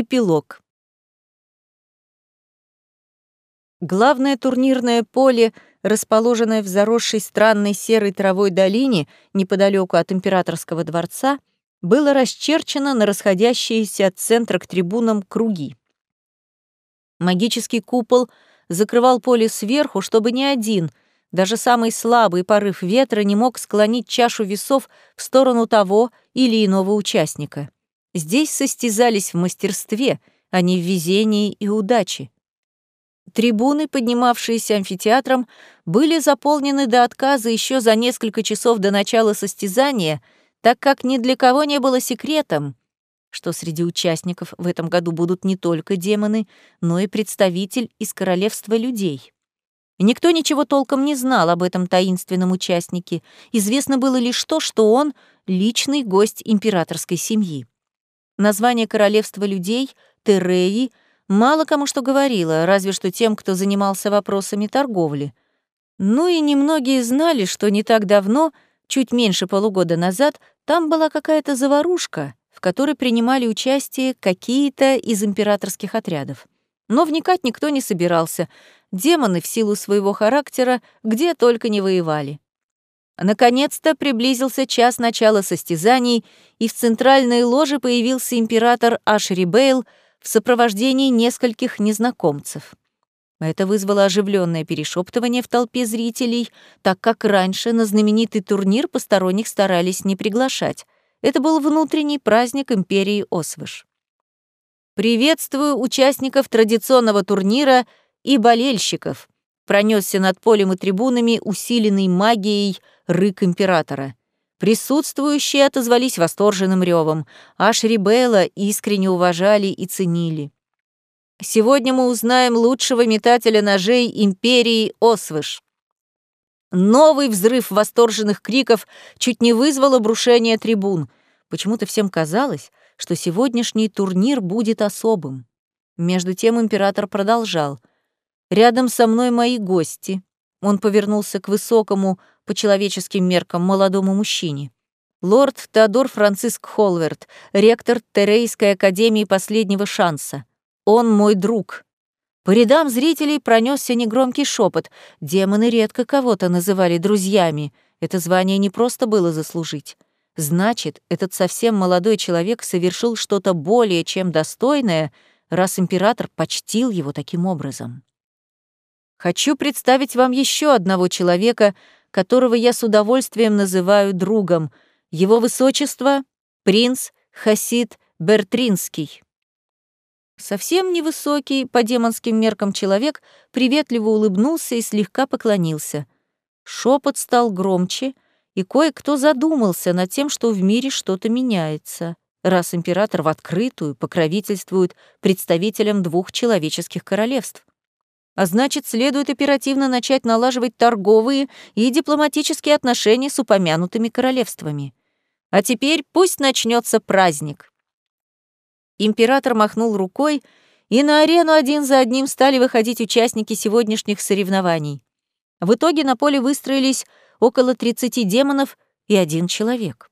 Эпилог. Главное турнирное поле, расположенное в заросшей странной серой травой долине неподалеку от императорского дворца, было расчерчено на расходящиеся от центра к трибунам круги. Магический купол закрывал поле сверху, чтобы ни один, даже самый слабый порыв ветра не мог склонить чашу весов в сторону того или иного участника. Здесь состязались в мастерстве, а не в везении и удаче. Трибуны, поднимавшиеся амфитеатром, были заполнены до отказа еще за несколько часов до начала состязания, так как ни для кого не было секретом, что среди участников в этом году будут не только демоны, но и представитель из королевства людей. Никто ничего толком не знал об этом таинственном участнике. Известно было лишь то, что он — личный гость императорской семьи. Название королевства людей, Тереи, мало кому что говорило, разве что тем, кто занимался вопросами торговли. Ну и немногие знали, что не так давно, чуть меньше полугода назад, там была какая-то заварушка, в которой принимали участие какие-то из императорских отрядов. Но вникать никто не собирался. Демоны в силу своего характера где только не воевали. Наконец-то приблизился час начала состязаний, и в центральной ложе появился император Ашри Бейл в сопровождении нескольких незнакомцев. Это вызвало оживленное перешептывание в толпе зрителей, так как раньше на знаменитый турнир посторонних старались не приглашать. Это был внутренний праздник империи Освыш. «Приветствую участников традиционного турнира и болельщиков», пронесся над полем и трибунами, усиленный магией рык императора. Присутствующие отозвались восторженным ревом, а Шрибейла искренне уважали и ценили. Сегодня мы узнаем лучшего метателя ножей империи Освыш. Новый взрыв восторженных криков чуть не вызвал обрушение трибун. Почему-то всем казалось, что сегодняшний турнир будет особым. Между тем император продолжал. «Рядом со мной мои гости». Он повернулся к высокому, по человеческим меркам, молодому мужчине. Лорд Теодор Франциск Холверт, ректор Терейской академии последнего шанса. Он мой друг. По рядам зрителей пронесся негромкий шепот. Демоны редко кого-то называли друзьями. Это звание не просто было заслужить. Значит, этот совсем молодой человек совершил что-то более чем достойное, раз император почтил его таким образом. Хочу представить вам еще одного человека, которого я с удовольствием называю другом, его высочество — принц Хасид Бертринский. Совсем невысокий, по демонским меркам человек, приветливо улыбнулся и слегка поклонился. Шепот стал громче, и кое-кто задумался над тем, что в мире что-то меняется, раз император в открытую покровительствует представителям двух человеческих королевств. А значит, следует оперативно начать налаживать торговые и дипломатические отношения с упомянутыми королевствами. А теперь пусть начнется праздник. Император махнул рукой, и на арену один за одним стали выходить участники сегодняшних соревнований. В итоге на поле выстроились около 30 демонов и один человек.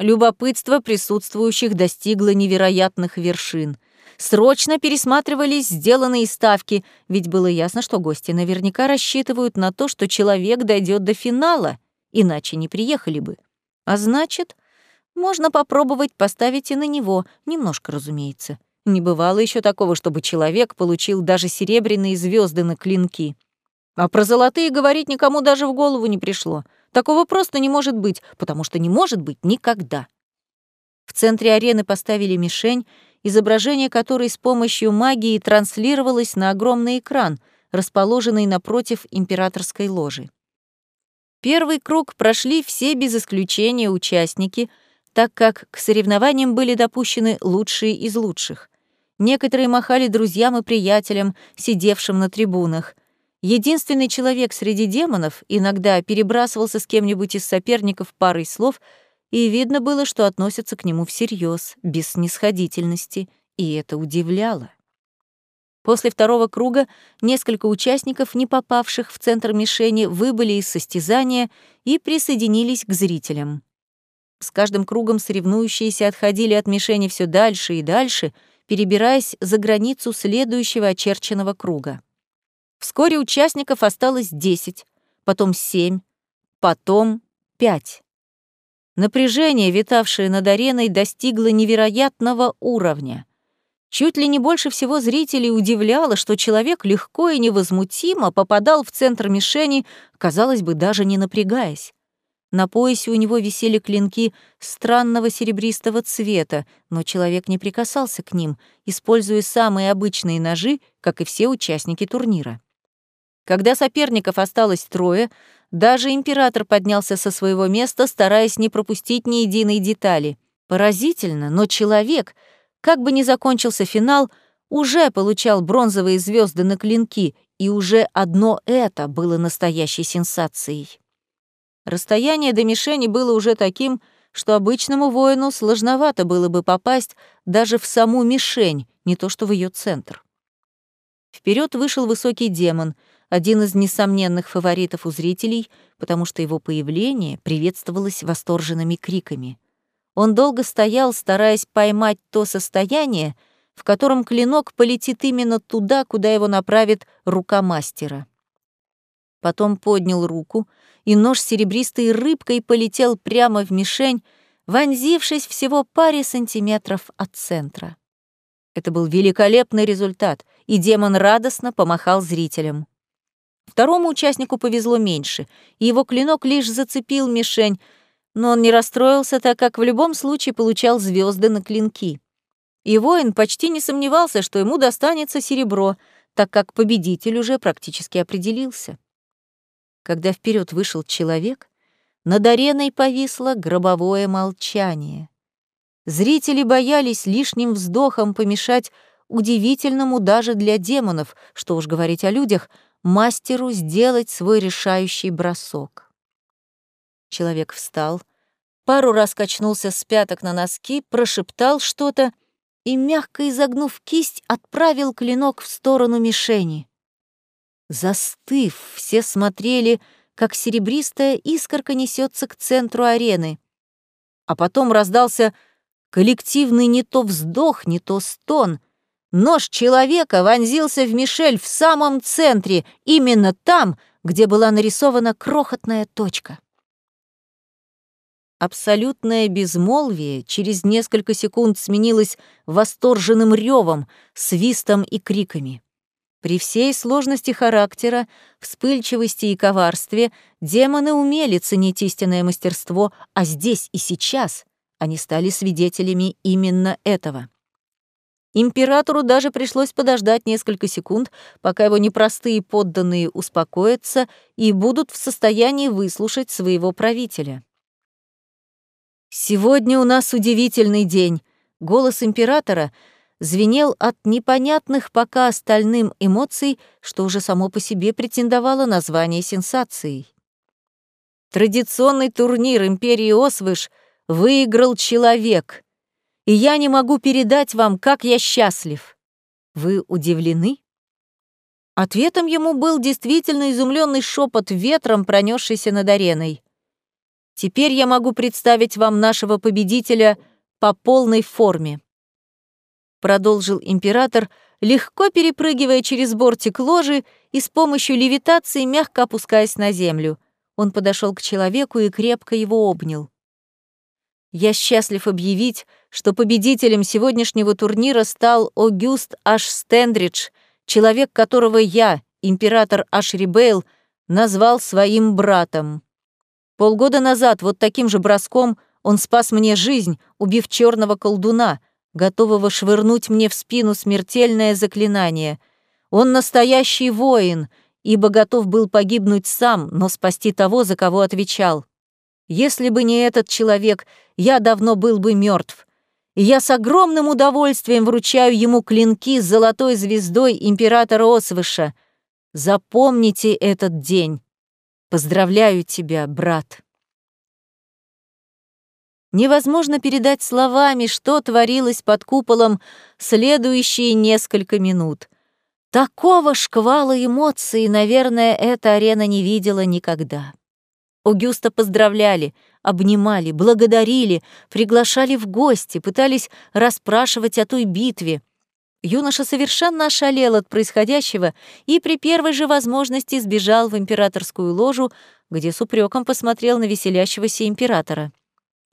Любопытство присутствующих достигло невероятных вершин — Срочно пересматривались сделанные ставки, ведь было ясно, что гости наверняка рассчитывают на то, что человек дойдет до финала, иначе не приехали бы. А значит, можно попробовать поставить и на него, немножко, разумеется. Не бывало еще такого, чтобы человек получил даже серебряные звезды на клинки. А про золотые говорить никому даже в голову не пришло. Такого просто не может быть, потому что не может быть никогда. В центре арены поставили мишень, изображение которой с помощью магии транслировалось на огромный экран, расположенный напротив императорской ложи. Первый круг прошли все без исключения участники, так как к соревнованиям были допущены лучшие из лучших. Некоторые махали друзьям и приятелям, сидевшим на трибунах. Единственный человек среди демонов иногда перебрасывался с кем-нибудь из соперников парой слов — и видно было, что относятся к нему всерьез, без снисходительности, и это удивляло. После второго круга несколько участников, не попавших в центр мишени, выбыли из состязания и присоединились к зрителям. С каждым кругом соревнующиеся отходили от мишени все дальше и дальше, перебираясь за границу следующего очерченного круга. Вскоре участников осталось 10, потом 7, потом 5. Напряжение, витавшее над ареной, достигло невероятного уровня. Чуть ли не больше всего зрителей удивляло, что человек легко и невозмутимо попадал в центр мишени, казалось бы, даже не напрягаясь. На поясе у него висели клинки странного серебристого цвета, но человек не прикасался к ним, используя самые обычные ножи, как и все участники турнира. Когда соперников осталось трое, даже император поднялся со своего места, стараясь не пропустить ни единой детали. Поразительно, но человек, как бы ни закончился финал, уже получал бронзовые звезды на клинки, и уже одно это было настоящей сенсацией. Расстояние до мишени было уже таким, что обычному воину сложновато было бы попасть даже в саму мишень, не то что в ее центр. Вперед вышел высокий демон, один из несомненных фаворитов у зрителей, потому что его появление приветствовалось восторженными криками. Он долго стоял, стараясь поймать то состояние, в котором клинок полетит именно туда, куда его направит рука мастера. Потом поднял руку, и нож серебристой рыбкой полетел прямо в мишень, вонзившись всего паре сантиметров от центра. Это был великолепный результат, и демон радостно помахал зрителям. Второму участнику повезло меньше, и его клинок лишь зацепил мишень, но он не расстроился, так как в любом случае получал звезды на клинки. И воин почти не сомневался, что ему достанется серебро, так как победитель уже практически определился. Когда вперед вышел человек, над ареной повисло гробовое молчание. Зрители боялись лишним вздохом помешать удивительному даже для демонов, что уж говорить о людях, мастеру сделать свой решающий бросок. Человек встал, пару раз качнулся с пяток на носки, прошептал что-то и, мягко изогнув кисть, отправил клинок в сторону мишени. Застыв, все смотрели, как серебристая искорка несется к центру арены. А потом раздался коллективный не то вздох, не то стон. Нож человека вонзился в Мишель в самом центре, именно там, где была нарисована крохотная точка. Абсолютное безмолвие через несколько секунд сменилось восторженным ревом, свистом и криками. При всей сложности характера, вспыльчивости и коварстве демоны умели ценить истинное мастерство, а здесь и сейчас они стали свидетелями именно этого. Императору даже пришлось подождать несколько секунд, пока его непростые подданные успокоятся и будут в состоянии выслушать своего правителя. «Сегодня у нас удивительный день», — голос императора — звенел от непонятных пока остальным эмоций, что уже само по себе претендовало на звание сенсацией. Традиционный турнир Империи Освыш выиграл человек, и я не могу передать вам, как я счастлив. Вы удивлены? Ответом ему был действительно изумленный шепот ветром, пронесшийся над ареной. Теперь я могу представить вам нашего победителя по полной форме продолжил император, легко перепрыгивая через бортик ложи и с помощью левитации мягко опускаясь на землю. Он подошел к человеку и крепко его обнял. Я счастлив объявить, что победителем сегодняшнего турнира стал Огюст Аш Стендридж, человек, которого я, император Ашрибейл, назвал своим братом. Полгода назад вот таким же броском он спас мне жизнь, убив черного колдуна, готового швырнуть мне в спину смертельное заклинание. Он настоящий воин, ибо готов был погибнуть сам, но спасти того, за кого отвечал. Если бы не этот человек, я давно был бы мертв. И я с огромным удовольствием вручаю ему клинки с золотой звездой императора Освыша. Запомните этот день. Поздравляю тебя, брат. Невозможно передать словами, что творилось под куполом следующие несколько минут. Такого шквала эмоций, наверное, эта арена не видела никогда. Огюста поздравляли, обнимали, благодарили, приглашали в гости, пытались расспрашивать о той битве. Юноша совершенно ошалел от происходящего и при первой же возможности сбежал в императорскую ложу, где с упреком посмотрел на веселящегося императора.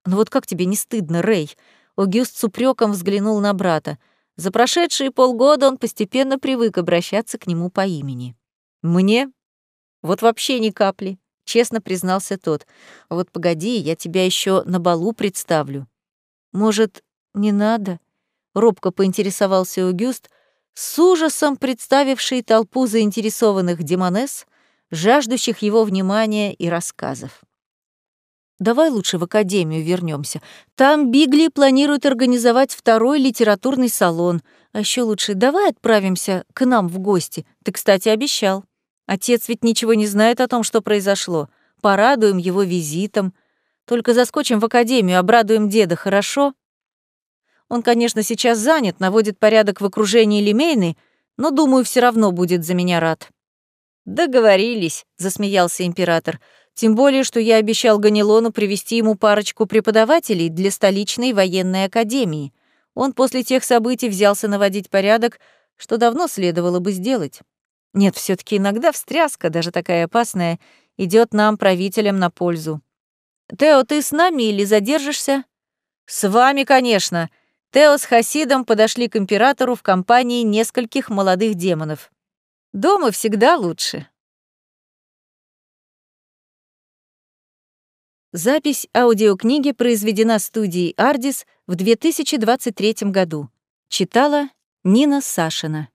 «Ну вот как тебе не стыдно, Рэй?» Огюст с упреком взглянул на брата. За прошедшие полгода он постепенно привык обращаться к нему по имени. «Мне? Вот вообще ни капли», — честно признался тот. «Вот погоди, я тебя еще на балу представлю». «Может, не надо?» робко поинтересовался Огюст, с ужасом представивший толпу заинтересованных демонесс, жаждущих его внимания и рассказов. Давай лучше в академию вернемся. Там Бигли планирует организовать второй литературный салон. А еще лучше давай отправимся к нам в гости. Ты, кстати, обещал. Отец ведь ничего не знает о том, что произошло. Порадуем его визитом. Только заскочим в академию, обрадуем деда, хорошо? Он, конечно, сейчас занят, наводит порядок в окружении Лемейны, но, думаю, все равно будет за меня рад». «Договорились», — засмеялся император. «Тем более, что я обещал Ганилону привести ему парочку преподавателей для столичной военной академии. Он после тех событий взялся наводить порядок, что давно следовало бы сделать. Нет, все таки иногда встряска, даже такая опасная, идет нам, правителям, на пользу. Тео, ты с нами или задержишься?» «С вами, конечно», Тео с Хасидом подошли к императору в компании нескольких молодых демонов. Дома всегда лучше. Запись аудиокниги произведена студией «Ардис» в 2023 году. Читала Нина Сашина.